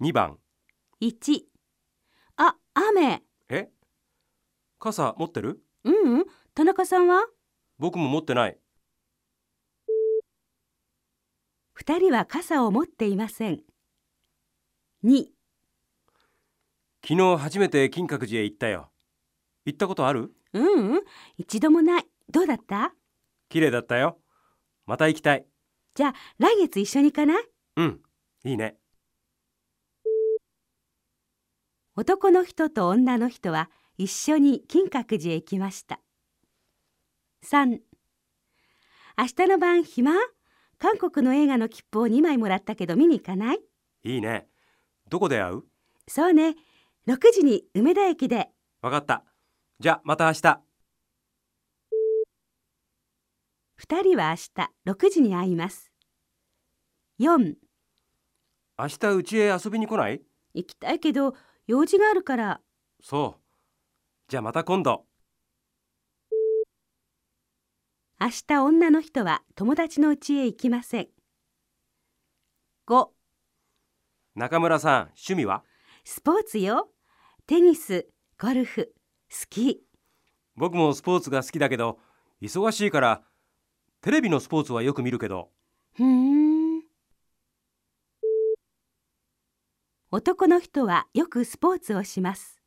2番。1あ、雨。え？傘持ってる？ううん、田中さんは？僕も持ってない。二人は傘を持っていません。2昨日初めて金閣寺へ行ったよ。行ったことある？ううん、一度もない。どうだった？綺麗だったよ。また行きたい。じゃあ来月一緒に行かない？うん。いいね男の人と女の人は一緒に金閣寺へ行きました。3明日の晩暇？韓国の映画の切符を2枚もらったけど見に行かない？いいね。どこで会う？そうね。6時に梅田駅で。わかった。じゃあまた明日。2人は明日6時に会います。4明日うちへ遊びに来ない？行きたいけど用事があるから。そう。じゃあまた今度。明日女の人は友達の家へ行きません。5中村さん趣味は？スポーツよ。テニスゴルフスキー。僕もスポーツが好きだけど忙しいからテレビのスポーツはよく見るけど。ふーん男の人はよくスポーツをします。